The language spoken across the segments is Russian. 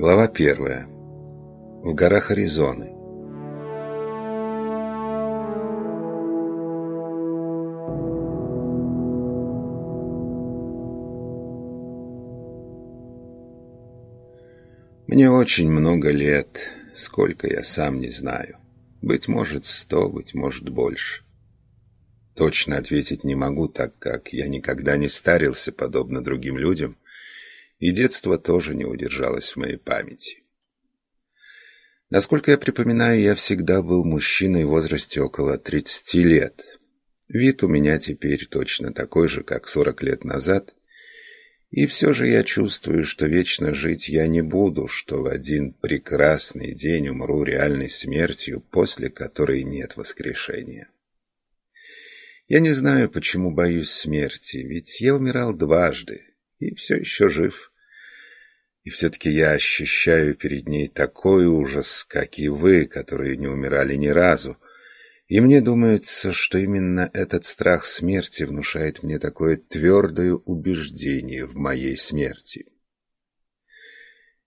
Глава первая. В горах Аризоны. Мне очень много лет, сколько я сам не знаю. Быть может, сто, быть может, больше. Точно ответить не могу, так как я никогда не старился, подобно другим людям, и детство тоже не удержалось в моей памяти. Насколько я припоминаю, я всегда был мужчиной в возрасте около 30 лет. Вид у меня теперь точно такой же, как 40 лет назад, и все же я чувствую, что вечно жить я не буду, что в один прекрасный день умру реальной смертью, после которой нет воскрешения. Я не знаю, почему боюсь смерти, ведь я умирал дважды и все еще жив. И все-таки я ощущаю перед ней такой ужас, как и вы, которые не умирали ни разу. И мне думается, что именно этот страх смерти внушает мне такое твердое убеждение в моей смерти.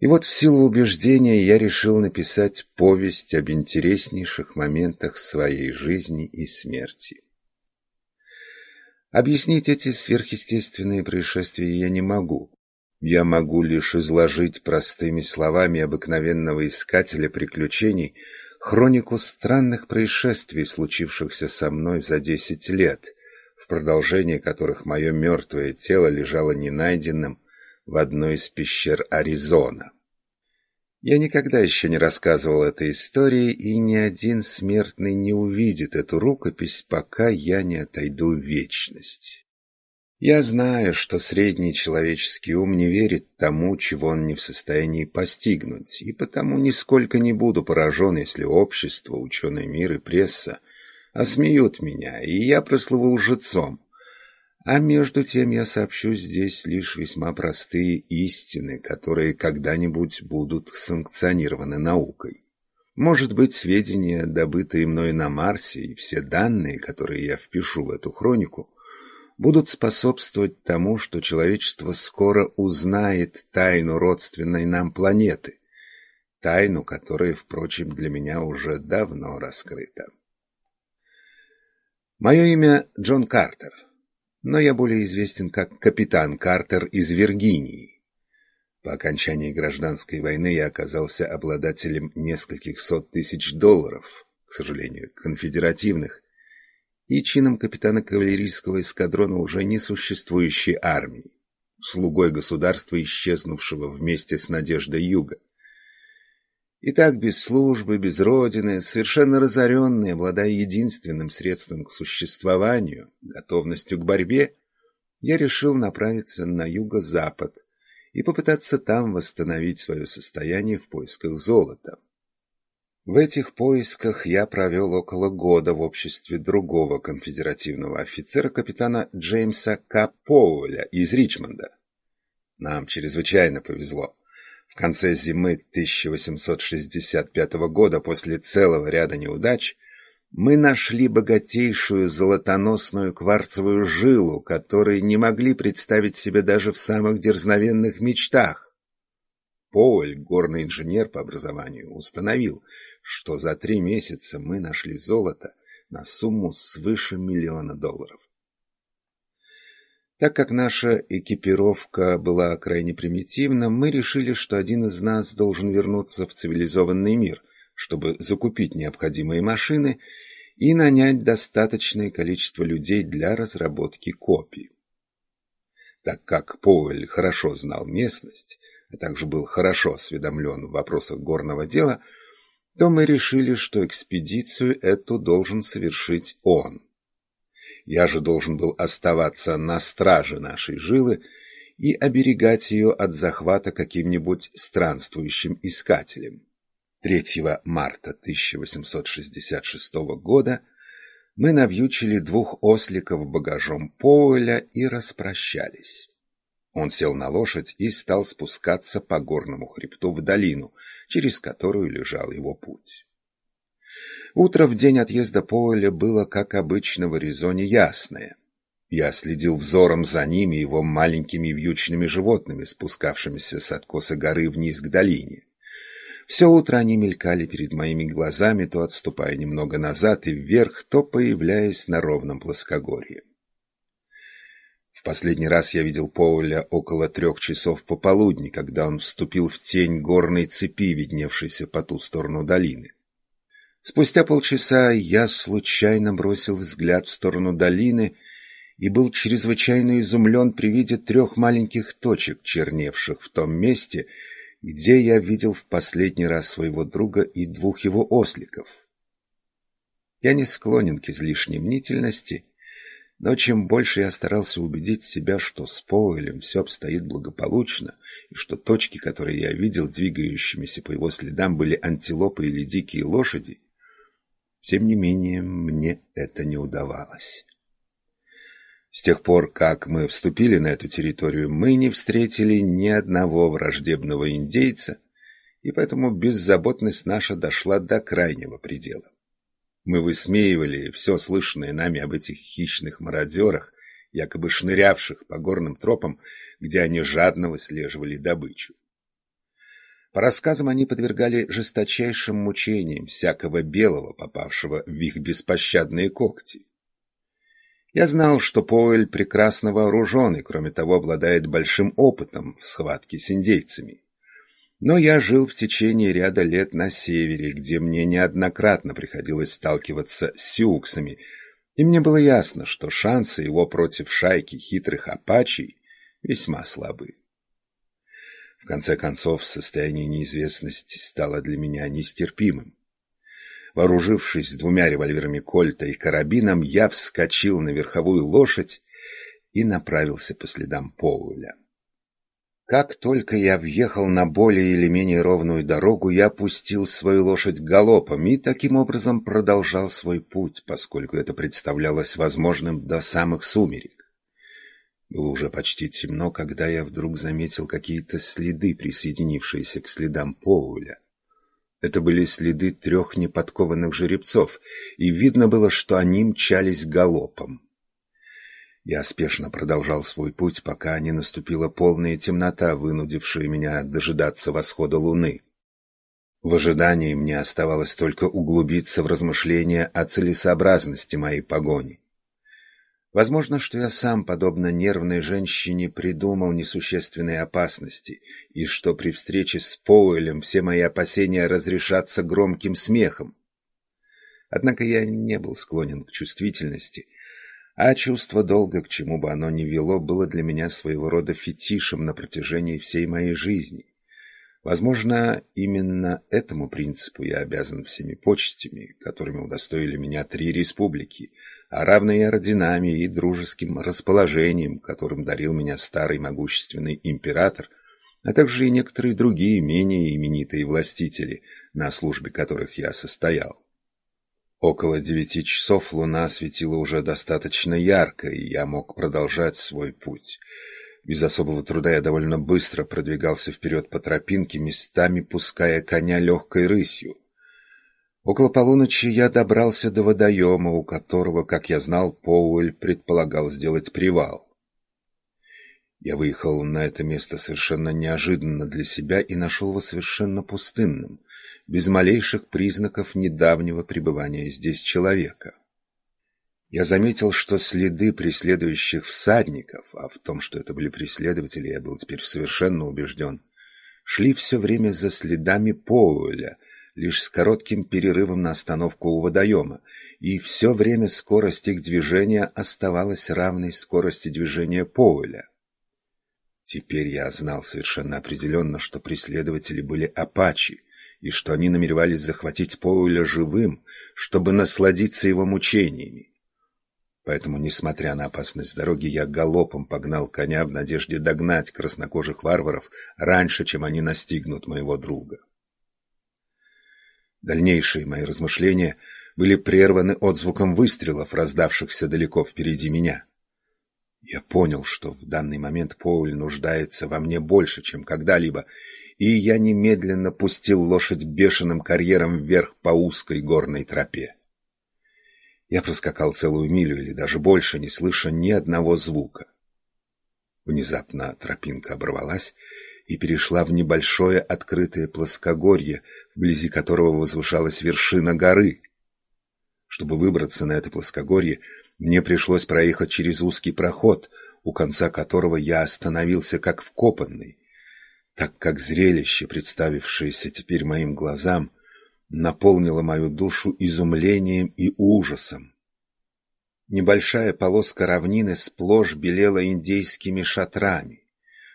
И вот в силу убеждения я решил написать повесть об интереснейших моментах своей жизни и смерти. Объяснить эти сверхъестественные происшествия я не могу. Я могу лишь изложить простыми словами обыкновенного искателя приключений хронику странных происшествий, случившихся со мной за десять лет, в продолжении которых мое мертвое тело лежало ненайденным в одной из пещер Аризона. Я никогда еще не рассказывал этой истории, и ни один смертный не увидит эту рукопись, пока я не отойду в вечность. Я знаю, что средний человеческий ум не верит тому, чего он не в состоянии постигнуть, и потому нисколько не буду поражен, если общество, ученый мир и пресса осмеют меня, и я прослыву лжецом, а между тем я сообщу здесь лишь весьма простые истины, которые когда-нибудь будут санкционированы наукой. Может быть, сведения, добытые мной на Марсе, и все данные, которые я впишу в эту хронику, будут способствовать тому, что человечество скоро узнает тайну родственной нам планеты, тайну, которая, впрочем, для меня уже давно раскрыта. Мое имя Джон Картер но я более известен как капитан Картер из Виргинии. По окончании гражданской войны я оказался обладателем нескольких сот тысяч долларов, к сожалению, конфедеративных, и чином капитана кавалерийского эскадрона уже несуществующей армии, слугой государства, исчезнувшего вместе с Надеждой Юга. И так без службы, без родины, совершенно разоренный, обладая единственным средством к существованию, готовностью к борьбе, я решил направиться на юго-запад и попытаться там восстановить свое состояние в поисках золота. В этих поисках я провел около года в обществе другого конфедеративного офицера, капитана Джеймса К. Из Ричмонда. Нам чрезвычайно повезло. В конце зимы 1865 года, после целого ряда неудач, мы нашли богатейшую золотоносную кварцевую жилу, которой не могли представить себе даже в самых дерзновенных мечтах. Поуль, горный инженер по образованию, установил, что за три месяца мы нашли золото на сумму свыше миллиона долларов. Так как наша экипировка была крайне примитивна, мы решили, что один из нас должен вернуться в цивилизованный мир, чтобы закупить необходимые машины и нанять достаточное количество людей для разработки копий. Так как Поуэль хорошо знал местность, а также был хорошо осведомлен в вопросах горного дела, то мы решили, что экспедицию эту должен совершить он. Я же должен был оставаться на страже нашей жилы и оберегать ее от захвата каким-нибудь странствующим искателем. 3 марта 1866 года мы навьючили двух осликов багажом Поуэля и распрощались. Он сел на лошадь и стал спускаться по горному хребту в долину, через которую лежал его путь. Утро в день отъезда Поуэля было, как обычно, в Аризоне ясное. Я следил взором за ними и его маленькими вьючными животными, спускавшимися с откоса горы вниз к долине. Все утро они мелькали перед моими глазами, то отступая немного назад и вверх, то появляясь на ровном плоскогорье. Последний раз я видел Поуля около трех часов пополудни, когда он вступил в тень горной цепи, видневшейся по ту сторону долины. Спустя полчаса я случайно бросил взгляд в сторону долины и был чрезвычайно изумлен при виде трех маленьких точек, черневших в том месте, где я видел в последний раз своего друга и двух его осликов. Я не склонен к излишней мнительности, но чем больше я старался убедить себя, что с Поуэлем все обстоит благополучно, и что точки, которые я видел, двигающимися по его следам, были антилопы или дикие лошади, тем не менее, мне это не удавалось. С тех пор, как мы вступили на эту территорию, мы не встретили ни одного враждебного индейца, и поэтому беззаботность наша дошла до крайнего предела. Мы высмеивали все слышанное нами об этих хищных мародерах, якобы шнырявших по горным тропам, где они жадно выслеживали добычу. По рассказам они подвергали жесточайшим мучениям всякого белого, попавшего в их беспощадные когти. Я знал, что Поэль прекрасно вооружен и, кроме того, обладает большим опытом в схватке с индейцами. Но я жил в течение ряда лет на севере, где мне неоднократно приходилось сталкиваться с сиуксами, и мне было ясно, что шансы его против шайки хитрых апачей весьма слабы. В конце концов, состояние неизвестности стало для меня нестерпимым. Вооружившись двумя револьверами Кольта и карабином, я вскочил на верховую лошадь и направился по следам Поуля. Как только я въехал на более или менее ровную дорогу, я пустил свою лошадь галопом и таким образом продолжал свой путь, поскольку это представлялось возможным до самых сумерек. Было уже почти темно, когда я вдруг заметил какие-то следы, присоединившиеся к следам Поуля. Это были следы трех неподкованных жеребцов, и видно было, что они мчались галопом. Я спешно продолжал свой путь, пока не наступила полная темнота, вынудившая меня дожидаться восхода луны. В ожидании мне оставалось только углубиться в размышления о целесообразности моей погони. Возможно, что я сам, подобно нервной женщине, придумал несущественные опасности, и что при встрече с Поуэлем все мои опасения разрешатся громким смехом. Однако я не был склонен к чувствительности, а чувство долга, к чему бы оно ни вело, было для меня своего рода фетишем на протяжении всей моей жизни. Возможно, именно этому принципу я обязан всеми почестями, которыми удостоили меня три республики — а равно и орденами и дружеским расположением, которым дарил меня старый могущественный император, а также и некоторые другие менее именитые властители, на службе которых я состоял. Около девяти часов луна светила уже достаточно ярко, и я мог продолжать свой путь. Без особого труда я довольно быстро продвигался вперед по тропинке, местами пуская коня легкой рысью. Около полуночи я добрался до водоема, у которого, как я знал, Поуэль предполагал сделать привал. Я выехал на это место совершенно неожиданно для себя и нашел его совершенно пустынным, без малейших признаков недавнего пребывания здесь человека. Я заметил, что следы преследующих всадников, а в том, что это были преследователи, я был теперь совершенно убежден, шли все время за следами Поуэля, лишь с коротким перерывом на остановку у водоема, и все время скорость их движения оставалась равной скорости движения Поуэля. Теперь я знал совершенно определенно, что преследователи были апачи, и что они намеревались захватить Поуэля живым, чтобы насладиться его мучениями. Поэтому, несмотря на опасность дороги, я галопом погнал коня в надежде догнать краснокожих варваров раньше, чем они настигнут моего друга. Дальнейшие мои размышления были прерваны отзвуком выстрелов, раздавшихся далеко впереди меня. Я понял, что в данный момент Поуль нуждается во мне больше, чем когда-либо, и я немедленно пустил лошадь бешеным карьером вверх по узкой горной тропе. Я проскакал целую милю или даже больше, не слыша ни одного звука. Внезапно тропинка оборвалась и перешла в небольшое открытое плоскогорье, вблизи которого возвышалась вершина горы. Чтобы выбраться на это плоскогорье, мне пришлось проехать через узкий проход, у конца которого я остановился как вкопанный, так как зрелище, представившееся теперь моим глазам, наполнило мою душу изумлением и ужасом. Небольшая полоска равнины сплошь белела индейскими шатрами.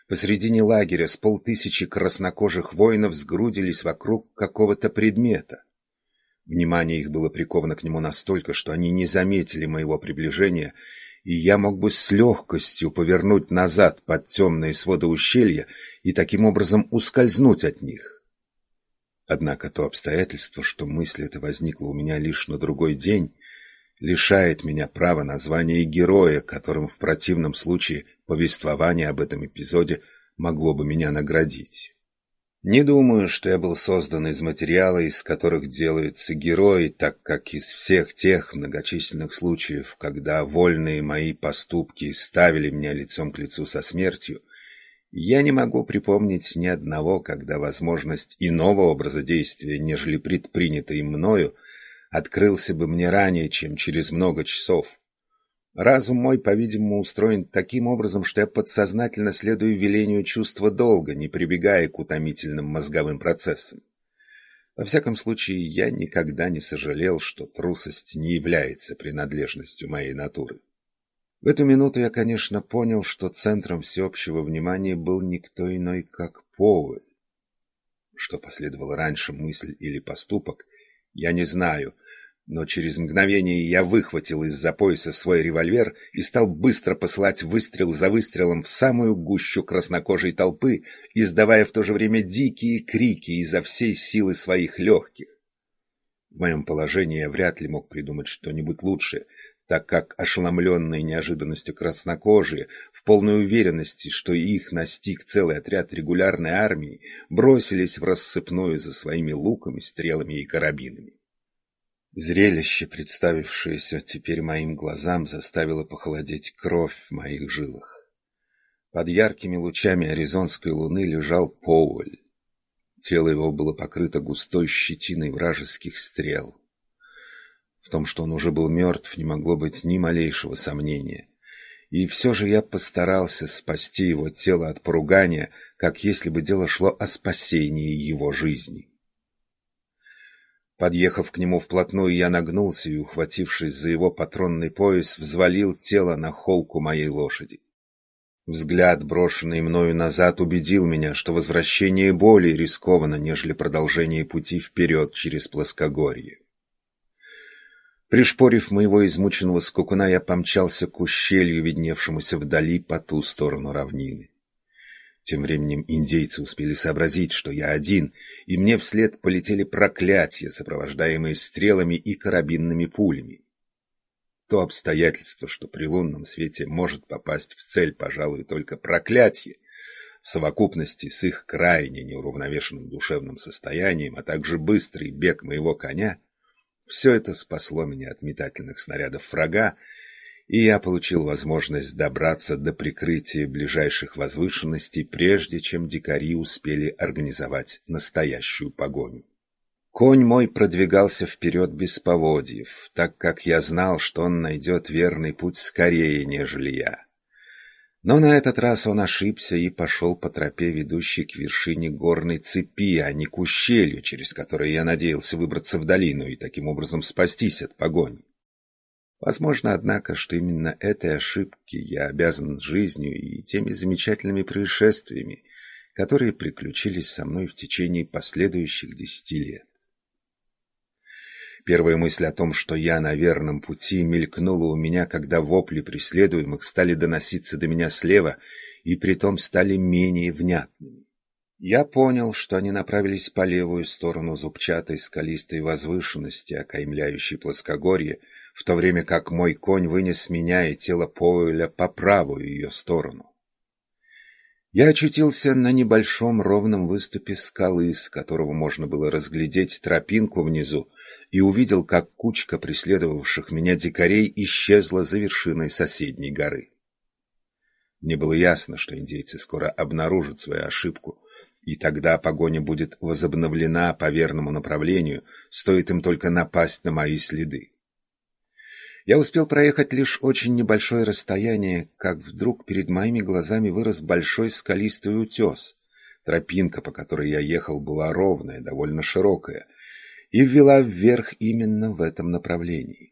Посредине лагеря с полтысячи краснокожих воинов сгрудились вокруг какого-то предмета. Внимание их было приковано к нему настолько, что они не заметили моего приближения, и я мог бы с легкостью повернуть назад под темные своды ущелья и таким образом ускользнуть от них. Однако то обстоятельство, что мысль эта возникла у меня лишь на другой день, лишает меня права на звание героя, которым в противном случае повествование об этом эпизоде могло бы меня наградить. Не думаю, что я был создан из материала, из которых делаются герои, так как из всех тех многочисленных случаев, когда вольные мои поступки ставили меня лицом к лицу со смертью, я не могу припомнить ни одного, когда возможность иного образа действия, нежели предпринятый мною, открылся бы мне ранее, чем через много часов. Разум мой, по-видимому, устроен таким образом, что я подсознательно следую велению чувства долга, не прибегая к утомительным мозговым процессам. Во всяком случае, я никогда не сожалел, что трусость не является принадлежностью моей натуры. В эту минуту я, конечно, понял, что центром всеобщего внимания был никто иной, как Поуэль. Что последовало раньше, мысль или поступок, я не знаю, но через мгновение я выхватил из-за пояса свой револьвер и стал быстро посылать выстрел за выстрелом в самую гущу краснокожей толпы, издавая в то же время дикие крики изо всей силы своих легких. В моем положении я вряд ли мог придумать что-нибудь лучшее, так как ошеломленные неожиданностью краснокожие, в полной уверенности, что их настиг целый отряд регулярной армии, бросились в рассыпную за своими луками, стрелами и карабинами. Зрелище, представившееся теперь моим глазам, заставило похолодеть кровь в моих жилах. Под яркими лучами аризонской луны лежал Поуэль. Тело его было покрыто густой щетиной вражеских стрел. В том, что он уже был мертв, не могло быть ни малейшего сомнения. И все же я постарался спасти его тело от поругания, как если бы дело шло о спасении его жизни. Подъехав к нему вплотную, я нагнулся и, ухватившись за его патронный пояс, взвалил тело на холку моей лошади. Взгляд, брошенный мною назад, убедил меня, что возвращение более рискованно, нежели продолжение пути вперед через плоскогорье. Пришпорив моего измученного скукуна, я помчался к ущелью, видневшемуся вдали по ту сторону равнины. Тем временем индейцы успели сообразить, что я один, и мне вслед полетели проклятия, сопровождаемые стрелами и карабинными пулями. То обстоятельство, что при лунном свете может попасть в цель, пожалуй, только проклятие, в совокупности с их крайне неуравновешенным душевным состоянием, а также быстрый бег моего коня, все это спасло меня от метательных снарядов врага и я получил возможность добраться до прикрытия ближайших возвышенностей, прежде чем дикари успели организовать настоящую погоню. Конь мой продвигался вперед без поводьев, так как я знал, что он найдет верный путь скорее, нежели я. Но на этот раз он ошибся и пошел по тропе, ведущей к вершине горной цепи, а не к ущелью, через которое я надеялся выбраться в долину и таким образом спастись от погони. Возможно, однако, что именно этой ошибке я обязан жизнью и теми замечательными происшествиями, которые приключились со мной в течение последующих десяти лет. Первая мысль о том, что я на верном пути, мелькнула у меня, когда вопли преследуемых стали доноситься до меня слева и притом стали менее внятными. Я понял, что они направились по левую сторону зубчатой скалистой возвышенности, окаймляющей плоскогорье, в то время как мой конь вынес меня и тело Поэля по правую ее сторону. Я очутился на небольшом ровном выступе скалы, с которого можно было разглядеть тропинку внизу, и увидел, как кучка преследовавших меня дикарей исчезла за вершиной соседней горы. Мне было ясно, что индейцы скоро обнаружат свою ошибку, и тогда погоня будет возобновлена по верному направлению, стоит им только напасть на мои следы. Я успел проехать лишь очень небольшое расстояние, как вдруг перед моими глазами вырос большой скалистый утес. Тропинка, по которой я ехал, была ровная, довольно широкая, и ввела вверх именно в этом направлении.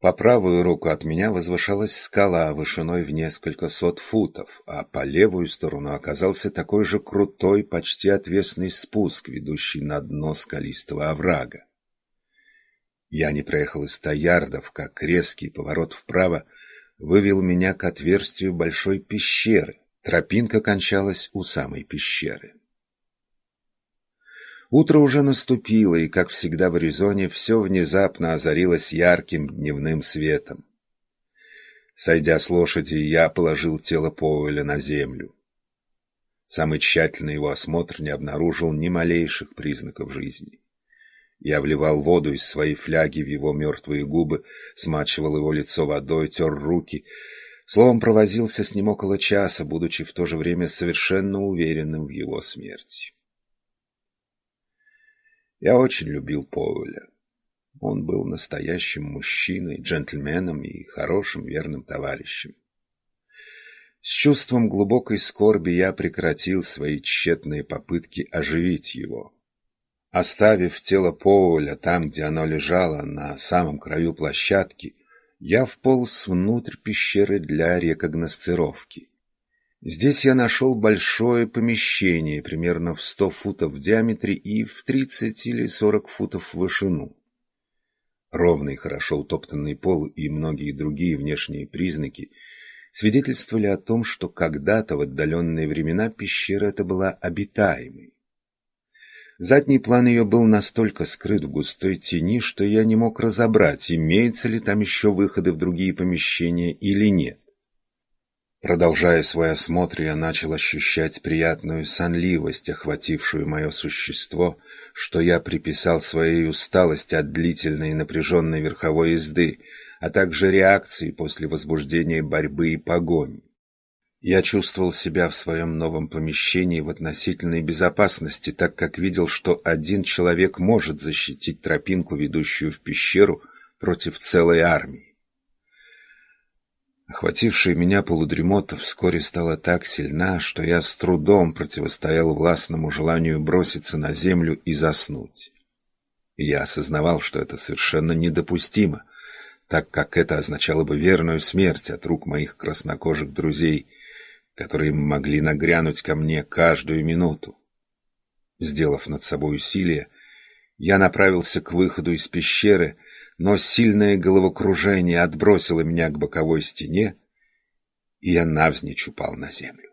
По правую руку от меня возвышалась скала вышиной в несколько сот футов, а по левую сторону оказался такой же крутой, почти отвесный спуск, ведущий на дно скалистого оврага. Я не проехал и ста ярдов, как резкий поворот вправо вывел меня к отверстию большой пещеры. Тропинка кончалась у самой пещеры. Утро уже наступило, и, как всегда в Аризоне, все внезапно озарилось ярким дневным светом. Сойдя с лошади, я положил тело Поуэля на землю. Самый тщательный его осмотр не обнаружил ни малейших признаков жизни. Я вливал воду из своей фляги в его мертвые губы, смачивал его лицо водой, тер руки. Словом, провозился с ним около часа, будучи в то же время совершенно уверенным в его смерти. Я очень любил Поуля. Он был настоящим мужчиной, джентльменом и хорошим верным товарищем. С чувством глубокой скорби я прекратил свои тщетные попытки оживить его. Оставив тело Поуля там, где оно лежало, на самом краю площадки, я вполз внутрь пещеры для рекогносцировки. Здесь я нашел большое помещение, примерно в сто футов в диаметре и в тридцать или сорок футов в вышину. Ровный, хорошо утоптанный пол и многие другие внешние признаки свидетельствовали о том, что когда-то в отдаленные времена пещера эта была обитаемой. Задний план ее был настолько скрыт в густой тени, что я не мог разобрать, имеются ли там еще выходы в другие помещения или нет. Продолжая свой осмотр, я начал ощущать приятную сонливость, охватившую мое существо, что я приписал своей усталости от длительной и напряженной верховой езды, а также реакции после возбуждения борьбы и погони. Я чувствовал себя в своем новом помещении в относительной безопасности, так как видел, что один человек может защитить тропинку, ведущую в пещеру, против целой армии. Охватившая меня полудремота вскоре стала так сильна, что я с трудом противостоял властному желанию броситься на землю и заснуть. И я осознавал, что это совершенно недопустимо, так как это означало бы верную смерть от рук моих краснокожих друзей, которые могли нагрянуть ко мне каждую минуту. Сделав над собой усилие, я направился к выходу из пещеры, но сильное головокружение отбросило меня к боковой стене, и я навзничь упал на землю.